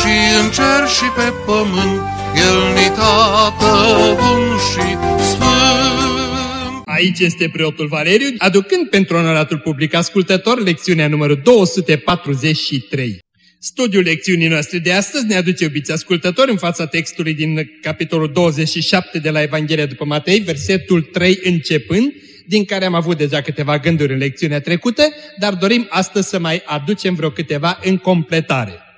și în cer și pe pământ, El ni tată bun și sfânt. Aici este preotul Valeriu, aducând pentru onoratul public ascultător lecțiunea numărul 243. Studiul lecțiunii noastre de astăzi ne aduce, iubiți ascultători, în fața textului din capitolul 27 de la Evanghelia după Matei, versetul 3 începând, din care am avut deja câteva gânduri în lecțiunea trecută, dar dorim astăzi să mai aducem vreo câteva în completare.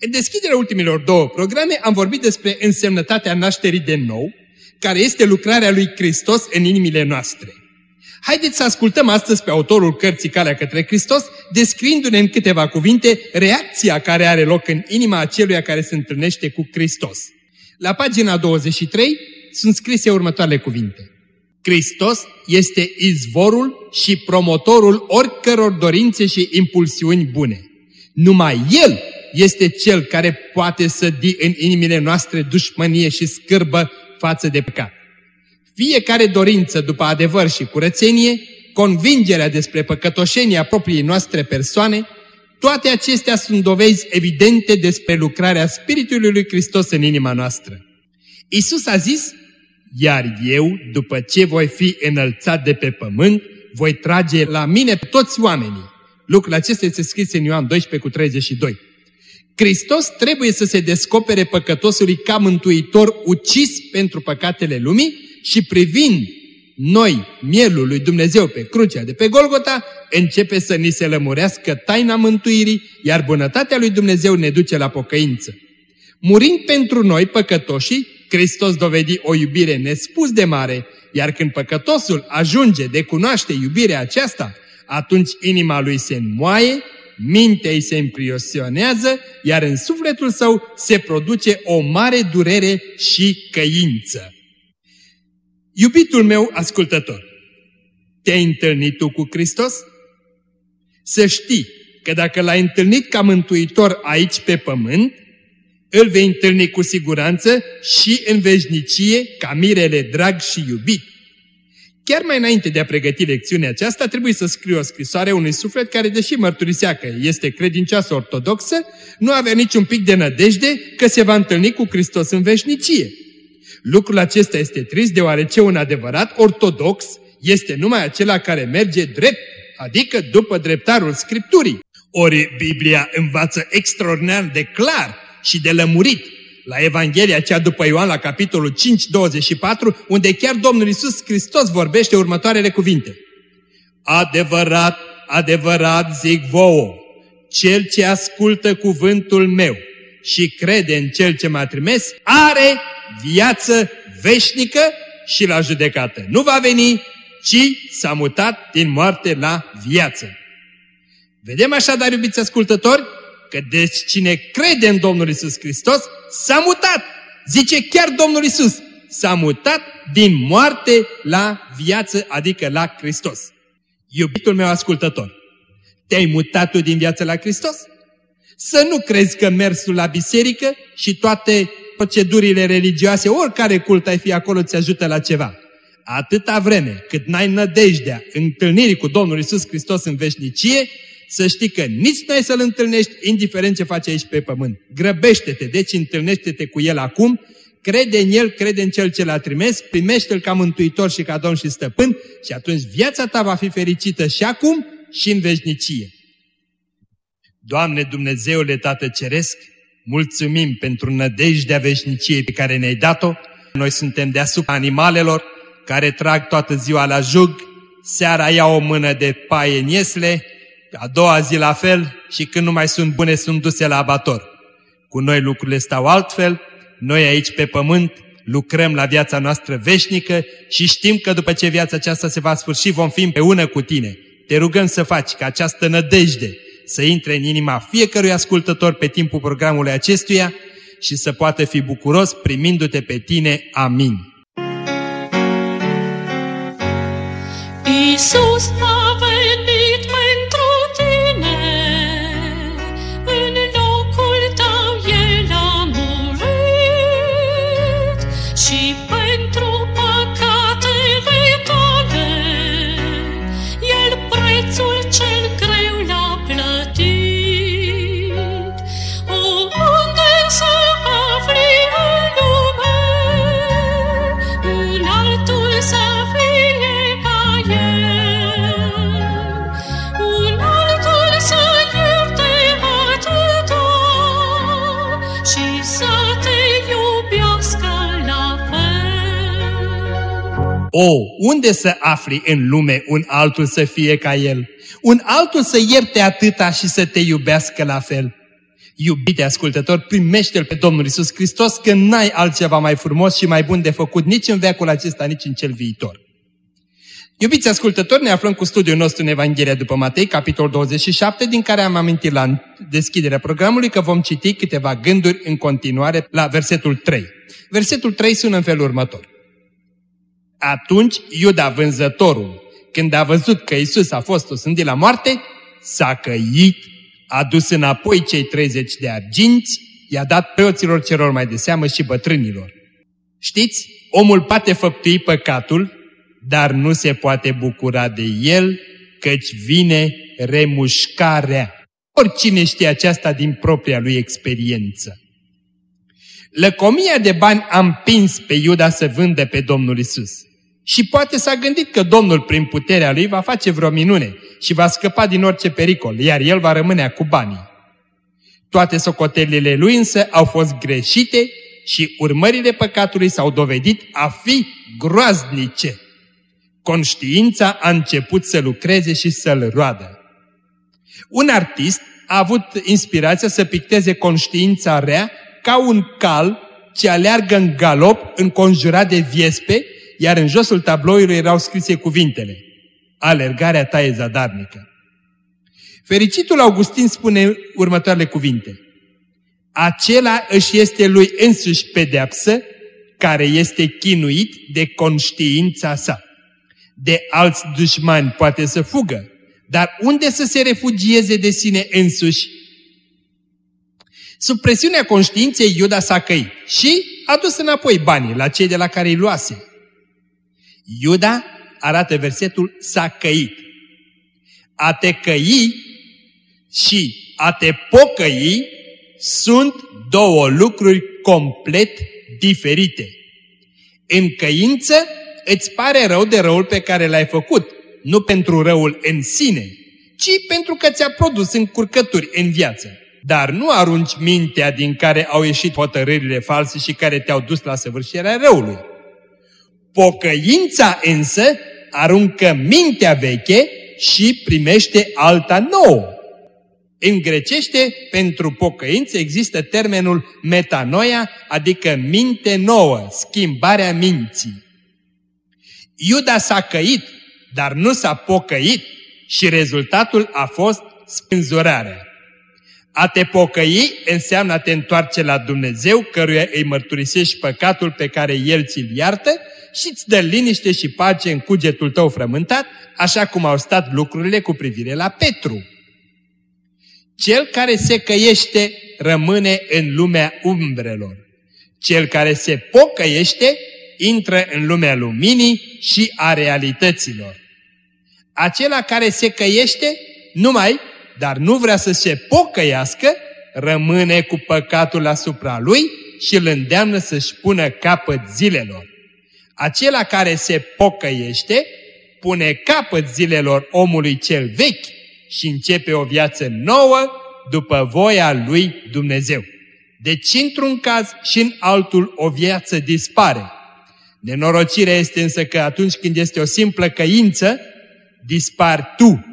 În deschiderea ultimilor două programe am vorbit despre însemnătatea nașterii de nou, care este lucrarea lui Hristos în inimile noastre. Haideți să ascultăm astăzi pe autorul cărții Calea către Hristos, descriindu-ne în câteva cuvinte reacția care are loc în inima aceluia care se întâlnește cu Hristos. La pagina 23 sunt scrise următoarele cuvinte. Hristos este izvorul și promotorul oricăror dorințe și impulsiuni bune. Numai El este Cel care poate să di în inimile noastre dușmănie și scârbă față de păcat. Fiecare dorință după adevăr și curățenie, convingerea despre păcătoșenia propriei noastre persoane, toate acestea sunt dovezi evidente despre lucrarea Spiritului lui Hristos în inima noastră. Isus a zis, iar eu, după ce voi fi înălțat de pe pământ, voi trage la mine toți oamenii. Lucrul acesta este scris în Ioan 12 cu 32. Hristos trebuie să se descopere păcătosului ca mântuitor ucis pentru păcatele lumii și privind noi mielul lui Dumnezeu pe crucea de pe Golgota, începe să ni se lămurească taina mântuirii, iar bunătatea lui Dumnezeu ne duce la pocăință. Murind pentru noi, păcătoșii, Hristos dovedi o iubire nespus de mare, iar când păcătosul ajunge de cunoaște iubirea aceasta, atunci inima lui se înmoaie, mintea îi se impresionează, iar în sufletul său se produce o mare durere și căință. Iubitul meu ascultător, te-ai întâlnit tu cu Hristos? Să știi că dacă l-ai întâlnit ca mântuitor aici pe pământ, îl vei întâlni cu siguranță și în veșnicie ca mirele drag și iubit. Chiar mai înainte de a pregăti lecțiunea aceasta, trebuie să scriu o scrisoare unui suflet care, deși mărturisea că este credincioasă ortodoxă, nu avea niciun pic de nădejde că se va întâlni cu Hristos în veșnicie. Lucrul acesta este trist deoarece un adevărat ortodox este numai acela care merge drept, adică după dreptarul Scripturii. Ori Biblia învață extraordinar de clar și de lămurit la Evanghelia cea după Ioan, la capitolul 5, 24, unde chiar Domnul Isus Hristos vorbește următoarele cuvinte. Adevărat, adevărat zic vouă, cel ce ascultă cuvântul meu și crede în cel ce m-a trimis, are viață veșnică și la judecată. Nu va veni, ci s-a mutat din moarte la viață. Vedem așadar, iubiți ascultători, că deci cine crede în Domnul Isus Hristos s-a mutat. Zice chiar Domnul Isus, s-a mutat din moarte la viață, adică la Hristos. Iubitul meu ascultător, te-ai mutat tu din viață la Hristos? Să nu crezi că mersul la biserică și toate procedurile religioase, oricare cult ai fi acolo, ți ajută la ceva. Atâta vreme cât n-ai nădejdea întâlnirii cu Domnul Isus Hristos în veșnicie, să știi că nici nu ai să-L întâlnești, indiferent ce faci aici pe pământ. Grăbește-te, deci întâlnește-te cu El acum, crede în El, crede în Cel ce l-a trimis, primește-L ca mântuitor și ca Domn și stăpân și atunci viața ta va fi fericită și acum și în veșnicie. Doamne Dumnezeule Tată Ceresc, mulțumim pentru nădejdea veșniciei pe care ne-ai dat-o. Noi suntem deasupra animalelor care trag toată ziua la jug, seara iau o mână de paie în iesle, a doua zi la fel și când nu mai sunt bune sunt duse la abator. Cu noi lucrurile stau altfel, noi aici pe pământ lucrăm la viața noastră veșnică și știm că după ce viața aceasta se va sfârși vom fi împreună cu tine. Te rugăm să faci ca această nădejde să intre în inima fiecărui ascultător pe timpul programului acestuia și să poată fi bucuros primindu-te pe tine. Amin. Iisus O, unde să afli în lume un altul să fie ca el? Un altul să ierte atâta și să te iubească la fel? Iubite ascultător, primește-L pe Domnul Isus Hristos că n-ai altceva mai frumos și mai bun de făcut nici în veacul acesta, nici în cel viitor. Iubiți ascultători, ne aflăm cu studiul nostru în Evanghelia după Matei, capitolul 27, din care am amintit la deschiderea programului că vom citi câteva gânduri în continuare la versetul 3. Versetul 3 sună în felul următor. Atunci Iuda vânzătorul, când a văzut că Isus a fost osândit la moarte, s-a căit, a dus înapoi cei 30 de arginți, i-a dat preoților celor mai de seamă și bătrânilor. Știți, omul poate făptui păcatul, dar nu se poate bucura de el, căci vine remușcarea. Oricine știe aceasta din propria lui experiență. Lăcomia de bani a împins pe Iuda să vândă pe Domnul Isus. Și poate s-a gândit că Domnul, prin puterea lui, va face vreo minune și va scăpa din orice pericol, iar el va rămâne cu banii. Toate socotelile lui însă au fost greșite și urmările păcatului s-au dovedit a fi groaznice. Conștiința a început să lucreze și să-l roadă. Un artist a avut inspirația să picteze conștiința rea ca un cal ce aleargă în galop înconjurat de viespe iar în josul tabloului erau scrise cuvintele Alergarea ta e zadarnică. Fericitul Augustin spune următoarele cuvinte. Acela își este lui însuși pedeapsă care este chinuit de conștiința sa. De alți dușmani poate să fugă, dar unde să se refugieze de sine însuși? Sub presiunea conștiinței Iuda s-a căit și a dus înapoi banii la cei de la care îi luase. Iuda arată versetul s-a căit. A te căi și a te pocăi sunt două lucruri complet diferite. În căință îți pare rău de răul pe care l-ai făcut, nu pentru răul în sine, ci pentru că ți-a produs încurcături în viață. Dar nu arunci mintea din care au ieșit hotărârile false și care te-au dus la săvârșirea răului. Pocăința însă aruncă mintea veche și primește alta nouă. În grecește, pentru pocăință există termenul metanoia, adică minte nouă, schimbarea minții. Iuda s-a căit, dar nu s-a pocăit și rezultatul a fost spânzurarea. A te pocăi înseamnă a te întoarce la Dumnezeu, căruia îi mărturisești păcatul pe care El ți-l iartă și îți dă liniște și pace în cugetul tău frământat, așa cum au stat lucrurile cu privire la Petru. Cel care se căiește rămâne în lumea umbrelor. Cel care se pocăiește intră în lumea luminii și a realităților. Acela care se căiește numai, dar nu vrea să se pocăiască, rămâne cu păcatul asupra lui și îl îndeamnă să-și pună capăt zilelor. Acela care se pocăiește pune capăt zilelor omului cel vechi și începe o viață nouă după voia lui Dumnezeu. Deci într-un caz și în altul o viață dispare. Nenorocirea este însă că atunci când este o simplă căință, dispar tu.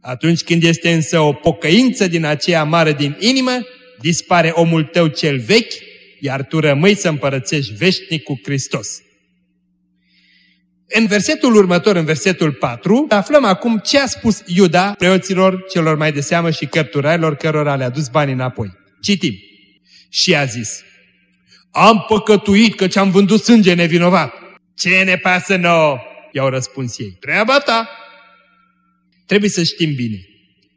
Atunci când este însă o pocăință din aceea mare din inimă, dispare omul tău cel vechi, iar tu rămâi să împărățești veșnic cu Hristos. În versetul următor, în versetul 4, aflăm acum ce a spus Iuda preoților celor mai de seamă și cărturarilor cărora le-a dus banii înapoi. Citim. Și a zis, Am păcătuit că ți-am vândut sânge nevinovat. Ce ne pasă nouă? I-au răspuns ei. Treaba ta. Trebuie să știm bine.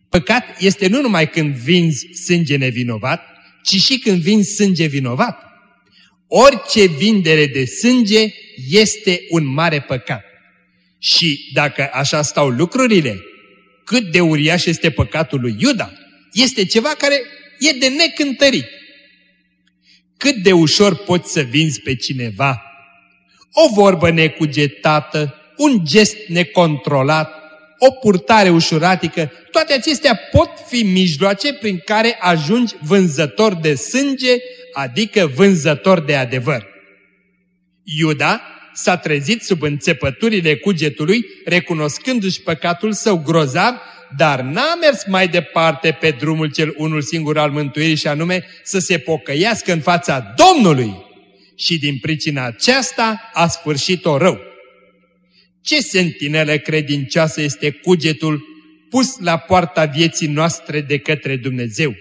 Păcat este nu numai când vinzi sânge nevinovat, ci și când vinzi sânge vinovat. Orice vindere de sânge este un mare păcat. Și dacă așa stau lucrurile, cât de uriaș este păcatul lui Iuda, este ceva care e de necântărit. Cât de ușor poți să vinzi pe cineva o vorbă necugetată, un gest necontrolat, o purtare ușuratică, toate acestea pot fi mijloace prin care ajungi vânzător de sânge, adică vânzător de adevăr. Iuda s-a trezit sub înțepăturile cugetului, recunoscându-și păcatul său grozav, dar n-a mers mai departe pe drumul cel unul singur al mântuirii și anume să se pocăiască în fața Domnului. Și din pricina aceasta a sfârșit-o rău. Ce sentinelă credincioasă este cugetul pus la poarta vieții noastre de către Dumnezeu?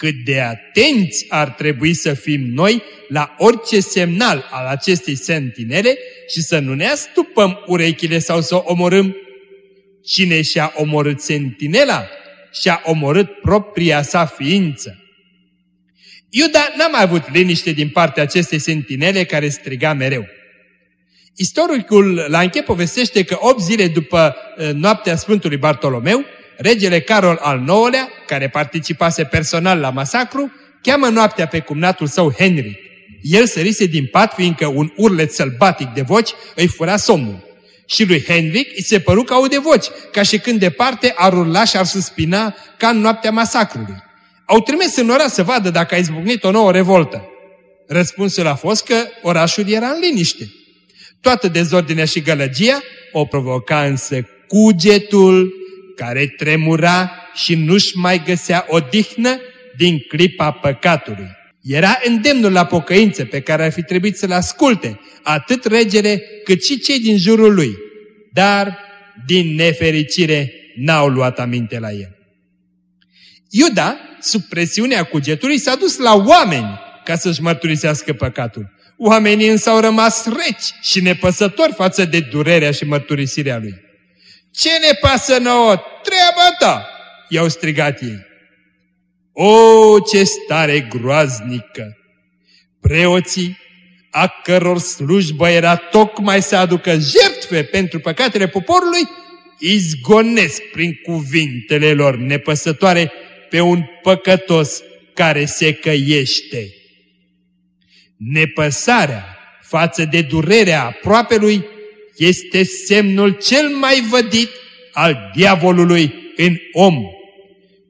Cât de atenți ar trebui să fim noi la orice semnal al acestei sentinele și să nu ne astupăm urechile sau să o omorâm. Cine și-a omorât sentinela, și-a omorât propria sa ființă. Iuda n-a mai avut liniște din partea acestei sentinele care striga mereu. Istoricul la închei povestește că 8 zile după noaptea Sfântului Bartolomeu, regele Carol al IX-lea, care participase personal la masacru, cheamă noaptea pe cumnatul său Henry. El sărise din pat, fiindcă un urlet sălbatic de voci îi fura somnul. Și lui Henric îi se păru că aude voci, ca și când departe ar urla și ar suspina ca în noaptea masacrului. Au trimis în oraș să vadă dacă a izbucnit o nouă revoltă. Răspunsul a fost că orașul era în liniște. Toată dezordinea și gălăgia o provoca însă cugetul care tremura și nu-și mai găsea odihnă din clipa păcatului. Era îndemnul la pocăință pe care ar fi trebuit să-l asculte atât regele cât și cei din jurul lui, dar din nefericire n-au luat aminte la el. Iuda, sub presiunea cugetului, s-a dus la oameni ca să-și mărturisească păcatul. Oamenii însă au rămas reci și nepăsători față de durerea și mărturisirea lui. Ce ne pasă nouă? Treaba ta! I-au strigat ei. O, ce stare groaznică! Preoții, a căror slujbă era tocmai să aducă jertfe pentru păcatele poporului, izgonesc prin cuvintele lor nepăsătoare pe un păcătos care se căiește. Nepăsarea față de durerea aproapelui este semnul cel mai vădit al diavolului în om.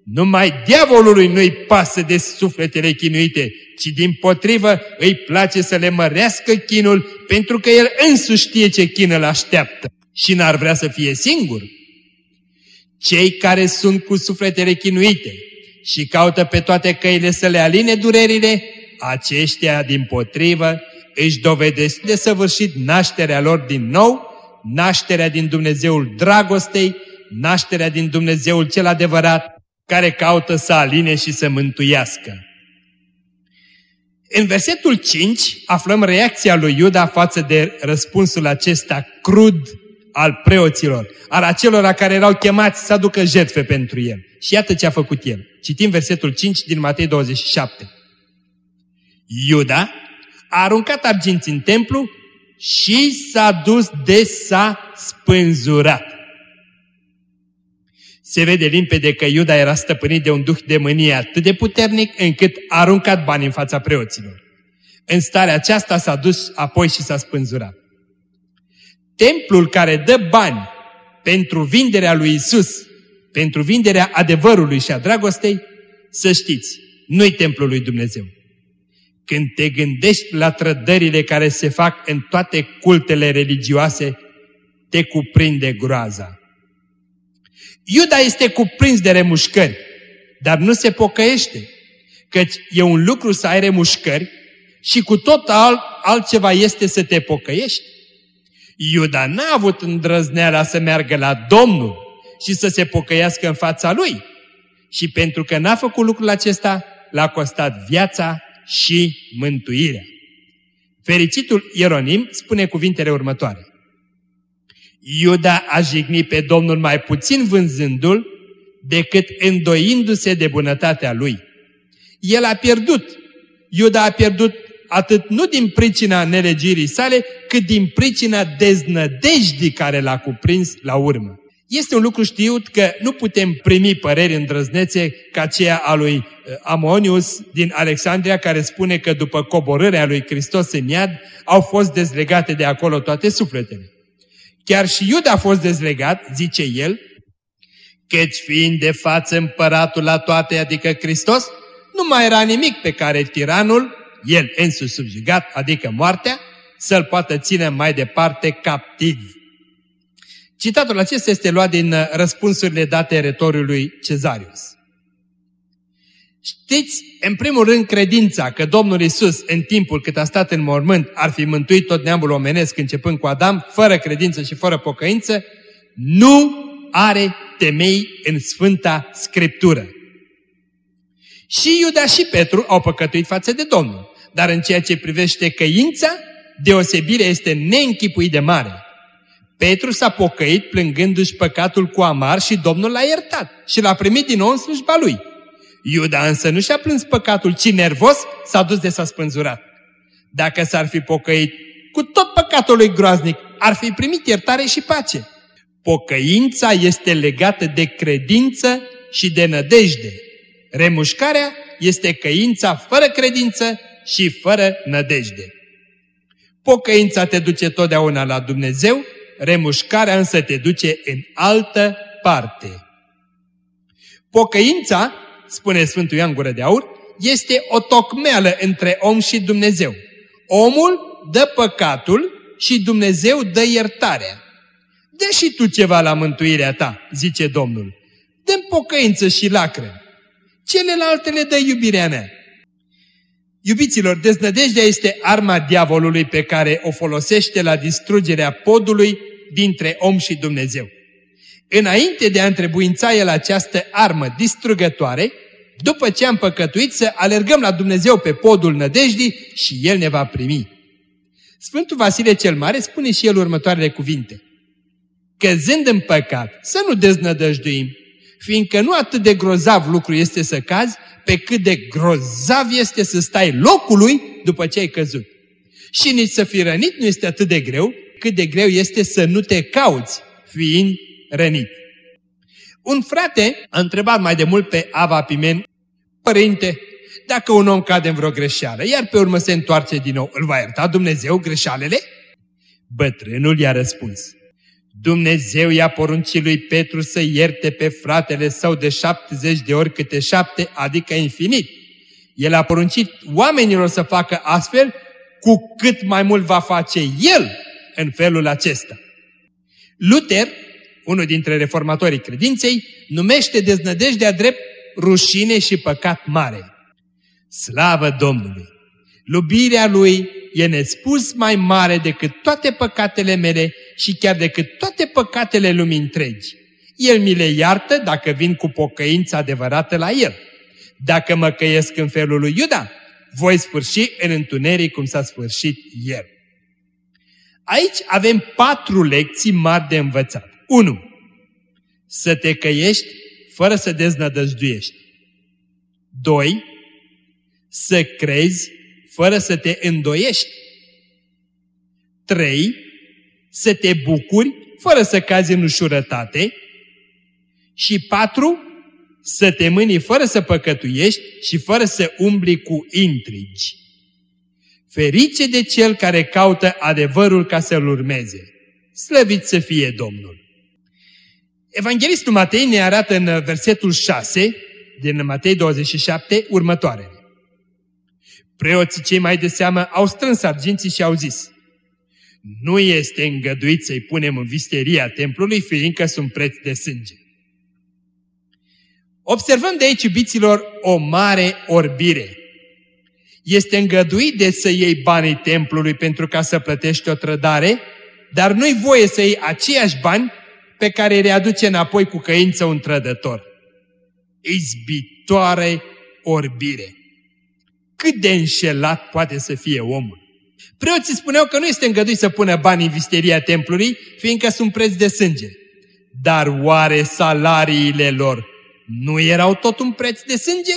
Numai diavolului nu-i pasă de sufletele chinuite, ci din potrivă îi place să le mărească chinul pentru că el însuși știe ce chină îl așteaptă și n-ar vrea să fie singur. Cei care sunt cu sufletele chinuite și caută pe toate căile să le aline durerile, aceștia din potrivă își dovedesc de săvârșit nașterea lor din nou, nașterea din Dumnezeul dragostei, nașterea din Dumnezeul cel adevărat, care caută să aline și să mântuiască. În versetul 5 aflăm reacția lui Iuda față de răspunsul acesta crud al preoților, al acelora care erau chemați să aducă jertfe pentru el. Și iată ce a făcut el. Citim versetul 5 din Matei 27. Iuda a aruncat arginți în templu și s-a dus de s-a spânzurat. Se vede limpede că Iuda era stăpânit de un duh de mânie atât de puternic încât a aruncat bani în fața preoților. În starea aceasta s-a dus apoi și s-a spânzurat. Templul care dă bani pentru vinderea lui Isus, pentru vinderea adevărului și a dragostei, să știți, nu-i templul lui Dumnezeu. Când te gândești la trădările care se fac în toate cultele religioase, te cuprinde groaza. Iuda este cuprins de remușcări, dar nu se pocăiește, căci e un lucru să ai remușcări și cu tot alt, altceva este să te pocăiești. Iuda n-a avut îndrăzneala să meargă la Domnul și să se pocăiască în fața lui. Și pentru că n-a făcut lucrul acesta, l-a costat viața și mântuirea. Fericitul Ieronim spune cuvintele următoare. Iuda a jignit pe Domnul mai puțin vânzându-l decât îndoindu-se de bunătatea lui. El a pierdut. Iuda a pierdut atât nu din pricina nelegirii sale, cât din pricina deznădejdii care l-a cuprins la urmă. Este un lucru știut că nu putem primi păreri îndrăznețe ca aceea a lui uh, Amonius din Alexandria, care spune că după coborârea lui Hristos în iad, au fost dezlegate de acolo toate sufletele. Chiar și Iuda a fost dezlegat, zice el, căci fiind de față împăratul la toate, adică Hristos, nu mai era nimic pe care tiranul, el însuși subjugat, adică moartea, să-l poată ține mai departe captiv. Citatul acesta este luat din uh, răspunsurile date retoriului Cezarius. Știți, în primul rând, credința că Domnul Isus, în timpul cât a stat în mormânt, ar fi mântuit tot neamul omenesc, începând cu Adam, fără credință și fără pocăință, nu are temei în Sfânta Scriptură. Și Iuda și Petru au păcătuit față de Domnul, dar în ceea ce privește căința, deosebirea este neînchipuit de mare. Petru s-a pocăit plângându-și păcatul cu amar și Domnul l-a iertat și l-a primit din nou în slujba lui. Iuda însă nu și-a plâns păcatul, ci nervos s-a dus de s-a spânzurat. Dacă s-ar fi pocăit cu tot păcatul lui groaznic, ar fi primit iertare și pace. Pocăința este legată de credință și de nădejde. Remușcarea este căința fără credință și fără nădejde. Pocăința te duce totdeauna la Dumnezeu, remușcarea însă te duce în altă parte. Pocăința, spune Sfântul Ioan Gură de Aur, este o tocmeală între om și Dumnezeu. Omul dă păcatul și Dumnezeu dă iertarea. Dă și tu ceva la mântuirea ta, zice Domnul. dă pocăință și lacrimi. Celelalte le dă iubirea mea. Iubiților, deznădejdea este arma diavolului pe care o folosește la distrugerea podului dintre om și Dumnezeu. Înainte de a întrebuința el această armă distrugătoare, după ce am păcătuit să alergăm la Dumnezeu pe podul nădejdii și El ne va primi. Sfântul Vasile cel Mare spune și el următoarele cuvinte. Căzând în păcat, să nu deznădăjduim, fiindcă nu atât de grozav lucru este să cazi, pe cât de grozav este să stai locului după ce ai căzut. Și nici să fii rănit nu este atât de greu, cât de greu este să nu te cauți fiind rănit. Un frate a întrebat mai de mult pe Ava Pimen, Părinte, dacă un om cade în vreo greșeală, iar pe urmă se întoarce din nou, îl va ierta Dumnezeu greșalele? Bătrânul i-a răspuns, Dumnezeu i-a poruncit lui Petru să ierte pe fratele său de 70 de ori câte șapte, adică infinit. El a poruncit oamenilor să facă astfel, cu cât mai mult va face el în felul acesta. Luther, unul dintre reformatorii credinței, numește deznădejdea drept rușine și păcat mare. Slavă Domnului! Lubirea Lui e nespus mai mare decât toate păcatele mele și chiar decât toate păcatele lumii întregi. El mi le iartă dacă vin cu pocăință adevărată la El. Dacă mă căiesc în felul lui Iuda, voi sfârși în întuneric cum s-a sfârșit El. Aici avem patru lecții mari de învățat. 1. Să te căiești fără să deznădăjduiești. 2. Să crezi fără să te îndoiești. 3. Să te bucuri fără să cazi în ușurătate. Și 4. Să te mâni fără să păcătuiești și fără să umbli cu intrigi. Ferice de cel care caută adevărul ca să-l urmeze. Slăvit să fie Domnul! Evanghelistul Matei ne arată în versetul 6 din Matei 27 următoarele. Preoții cei mai de seamă au strâns arginții și au zis, nu este îngăduit să-i punem în visteria templului, fiindcă sunt preț de sânge. Observăm de aici, iubiților, o mare orbire. Este îngăduit de să iei banii templului pentru ca să plătești o trădare? dar nu-i voie să iei aceiași bani pe care îi readuce înapoi cu căință un trădător. Izbitoare orbire! Cât de înșelat poate să fie omul! Preoții spuneau că nu este îngăduit să pună bani în visteria templului, fiindcă sunt preț de sânge. Dar oare salariile lor nu erau tot un preț de sânge?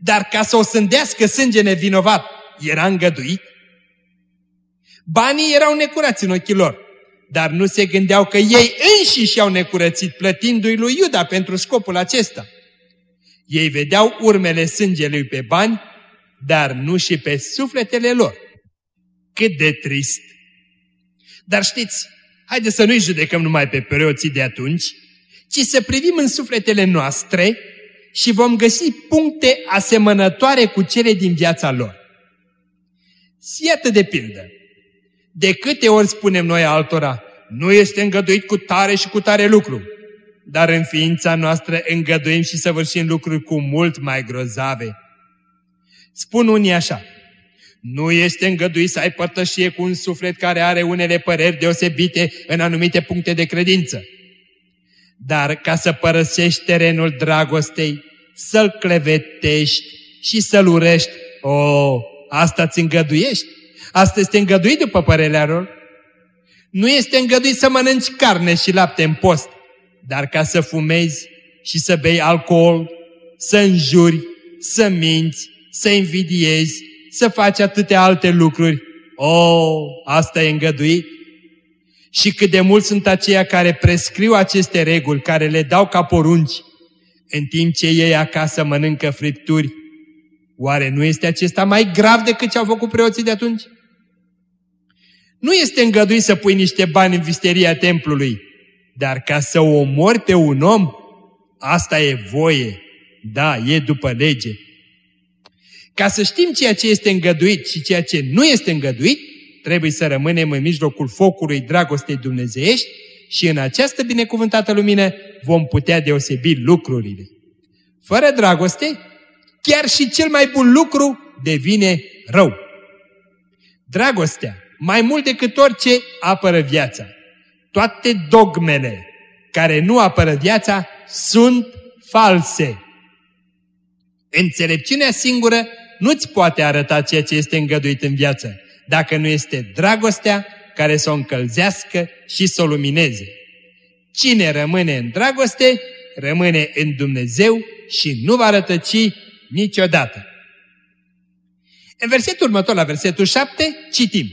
Dar ca să o sândească sânge nevinovat, era îngăduit? Banii erau necurați în ochii lor, dar nu se gândeau că ei înșiși și-au necurățit plătindu-i lui Iuda pentru scopul acesta. Ei vedeau urmele sângelui pe bani, dar nu și pe sufletele lor. Cât de trist! Dar știți, haideți să nu-i judecăm numai pe preoții de atunci, ci să privim în sufletele noastre și vom găsi puncte asemănătoare cu cele din viața lor. Iată de pildă, de câte ori spunem noi altora, nu este îngăduit cu tare și cu tare lucru, dar în ființa noastră îngăduim și săvârșim lucruri cu mult mai grozave. Spun unii așa, nu este îngăduit să ai părtășie cu un suflet care are unele păreri deosebite în anumite puncte de credință. Dar ca să părăsești terenul dragostei, să-l clevetești și să-l urești, o, oh, asta ți îngăduiești? Asta este îngăduit după părerea lor? Nu este îngăduit să mănânci carne și lapte în post, dar ca să fumezi și să bei alcool, să înjuri, să minți, să invidiezi, să faci atâtea alte lucruri. Oh, asta e îngăduit? Și cât de mult sunt aceia care prescriu aceste reguli, care le dau ca porunci, în timp ce ei acasă mănâncă fripturi, oare nu este acesta mai grav decât ce au făcut preoții de atunci? Nu este îngăduit să pui niște bani în visteria templului, dar ca să omori pe un om, asta e voie, da, e după lege. Ca să știm ceea ce este îngăduit și ceea ce nu este îngăduit, trebuie să rămânem în mijlocul focului dragostei dumnezeiești și în această binecuvântată lumină vom putea deosebi lucrurile. Fără dragoste, chiar și cel mai bun lucru devine rău. Dragostea, mai mult decât orice, apără viața. Toate dogmele care nu apără viața sunt false. Înțelepciunea singură nu-ți poate arăta ceea ce este îngăduit în viață, dacă nu este dragostea care să o încălzească și să o lumineze. Cine rămâne în dragoste, rămâne în Dumnezeu și nu va rătăci niciodată. În versetul următor, la versetul 7, citim.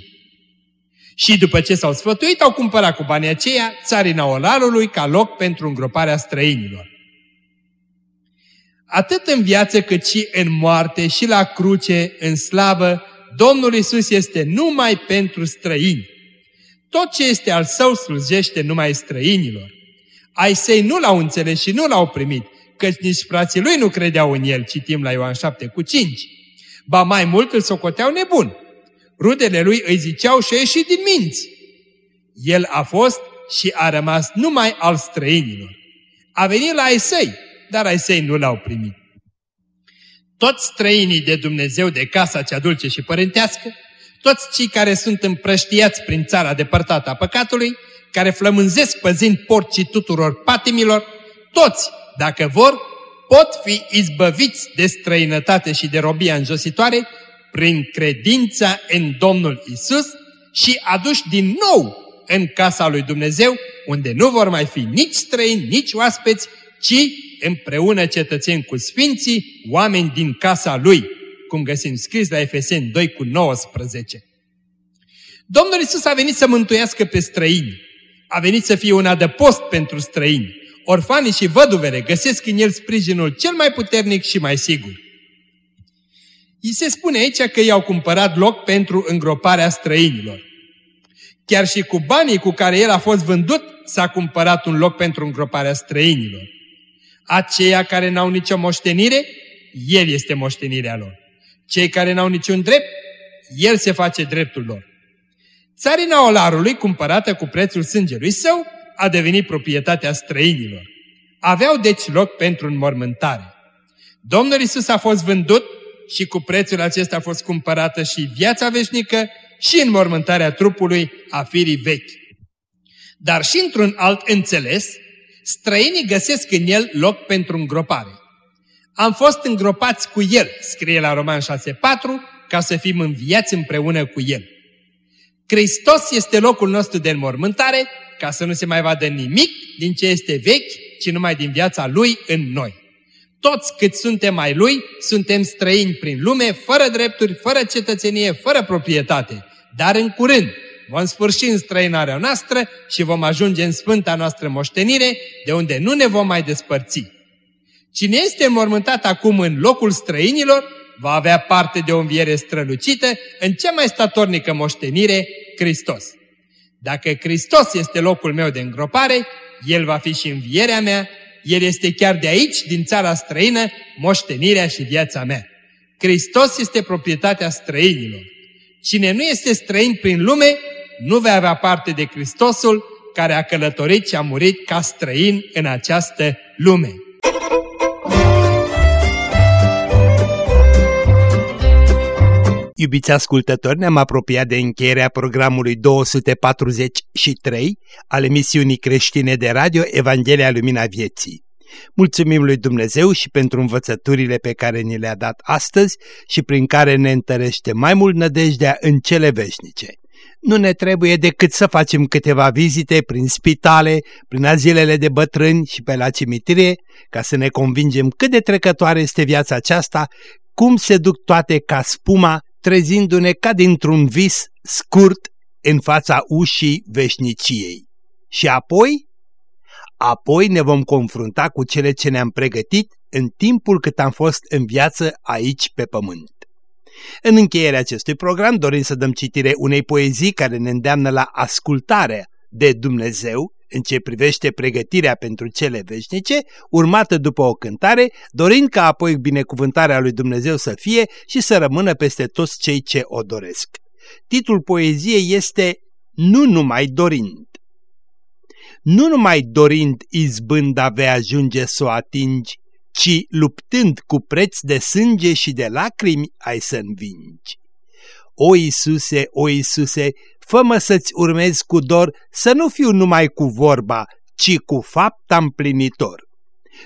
Și după ce s-au sfătuit, au cumpărat cu banii aceia țarina olarului ca loc pentru îngroparea străinilor. Atât în viață cât și în moarte și la cruce, în slavă, Domnul Isus este numai pentru străini. Tot ce este al său slujește numai străinilor. Ai săi nu l-au înțeles și nu l-au primit, căci nici frații lui nu credeau în el, citim la Ioan 7 cu 5. Ba mai mult îl socoteau nebun. Rudele lui îi ziceau și ieșit din minți. El a fost și a rămas numai al străinilor. A venit la ai săi, dar ai săi nu l-au primit. Toți străinii de Dumnezeu de casa cea dulce și părintească, toți cei care sunt împrăștiați prin țara depărtată a păcatului, care flămânzesc păzind porcii tuturor patimilor, toți, dacă vor, pot fi izbăviți de străinătate și de robia înjositoare prin credința în Domnul Isus și aduși din nou în casa lui Dumnezeu, unde nu vor mai fi nici străini, nici oaspeți, ci împreună cetățeni cu sfinții, oameni din casa lui, cum găsim scris la Efeseni 2 cu 19. Domnul Isus a venit să mântuiască pe străini, a venit să fie un adăpost pentru străini. Orfanii și văduvele găsesc în el sprijinul cel mai puternic și mai sigur. I se spune aici că i-au cumpărat loc pentru îngroparea străinilor. Chiar și cu banii cu care el a fost vândut, s-a cumpărat un loc pentru îngroparea străinilor. Aceia care n-au nicio moștenire, el este moștenirea lor. Cei care n-au niciun drept, el se face dreptul lor. Țarina olarului, cumpărată cu prețul sângelui său, a devenit proprietatea străinilor. Aveau deci loc pentru înmormântare. Domnul Isus a fost vândut și cu prețul acesta a fost cumpărată și viața veșnică și înmormântarea trupului a firii vechi. Dar și într-un alt înțeles, străinii găsesc în el loc pentru îngropare. Am fost îngropați cu el, scrie la Roman 6.4, ca să fim înviați împreună cu el. Hristos este locul nostru de înmormântare, ca să nu se mai vadă nimic din ce este vechi, ci numai din viața Lui în noi. Toți cât suntem mai Lui, suntem străini prin lume, fără drepturi, fără cetățenie, fără proprietate. Dar în curând vom sfârși în străinarea noastră și vom ajunge în sfânta noastră moștenire, de unde nu ne vom mai despărți. Cine este mormântat acum în locul străinilor, va avea parte de o înviere strălucită în cea mai statornică moștenire, Hristos. Dacă Hristos este locul meu de îngropare, El va fi și învierea mea, El este chiar de aici, din țara străină, moștenirea și viața mea. Hristos este proprietatea străinilor. Cine nu este străin prin lume, nu va avea parte de Hristosul care a călătorit și a murit ca străin în această lume. Iubiți ascultători, ne-am apropiat de încheierea programului 243 al emisiunii creștine de radio Evanghelia Lumina Vieții. Mulțumim lui Dumnezeu și pentru învățăturile pe care ni le-a dat astăzi și prin care ne întărește mai mult nădejdea în cele veșnice. Nu ne trebuie decât să facem câteva vizite prin spitale, prin azilele de bătrâni și pe la cimitire, ca să ne convingem cât de trecătoare este viața aceasta, cum se duc toate ca spuma trezindu-ne ca dintr-un vis scurt în fața ușii veșniciei. Și apoi? Apoi ne vom confrunta cu cele ce ne-am pregătit în timpul cât am fost în viață aici pe pământ. În încheierea acestui program dorim să dăm citire unei poezii care ne îndeamnă la ascultare de Dumnezeu în ce privește pregătirea pentru cele veșnice, urmată după o cântare, dorind ca apoi binecuvântarea lui Dumnezeu să fie și să rămână peste toți cei ce o doresc. Titlul poeziei este Nu numai dorind. Nu numai dorind izbânda vei ajunge să o atingi, ci luptând cu preț de sânge și de lacrimi ai să învingi. O Iisuse, o Iisuse, fă să-ți urmezi cu dor să nu fiu numai cu vorba, ci cu fapta împlinitor.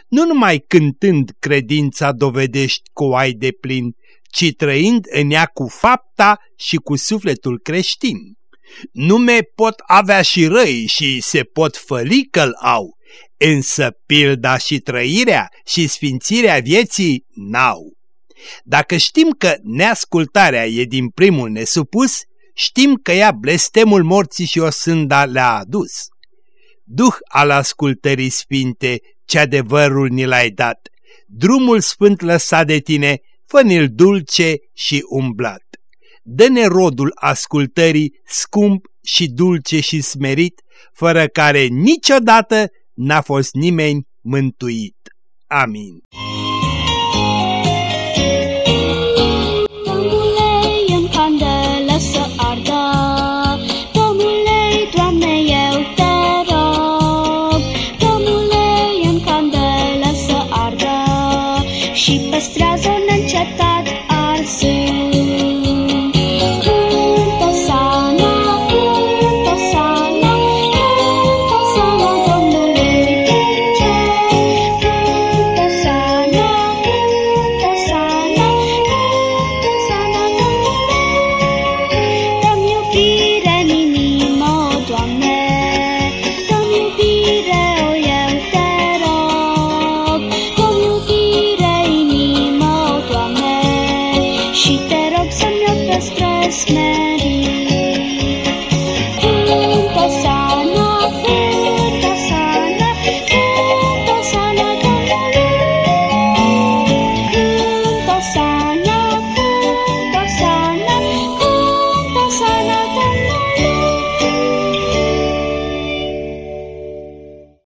Nu numai cântând credința dovedești cu ai de plin, ci trăind în ea cu fapta și cu sufletul creștin. Nume pot avea și răi și se pot făli că au, însă pilda și trăirea și sfințirea vieții n-au. Dacă știm că neascultarea e din primul nesupus, știm că ea blestemul morții și o sânda le-a adus. Duh al ascultării sfinte, ce adevărul ni l-ai dat, drumul sfânt lăsat de tine, fă dulce și umblat. Dă-ne rodul ascultării scump și dulce și smerit, fără care niciodată n-a fost nimeni mântuit. Amin.